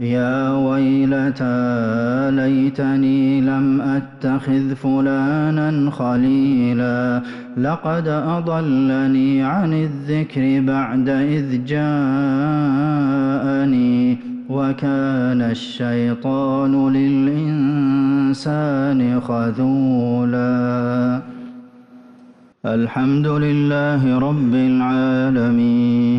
يا ويلتى ليتني لم أتخذ فلانا خليلا. لقد أضلني عن الذكر بعد إذ جاءني وكان الشيطان للإنسان خذولا. الحمد لله رب العالمين.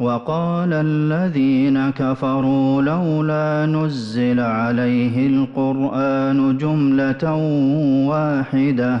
وقال الذين كفروا لولا نزل عليه القرآن جملة واحدة.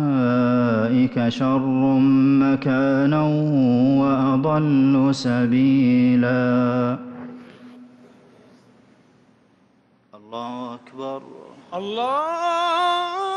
أولئك شر مكانا وأضل سبيلا. الله أكبر. الله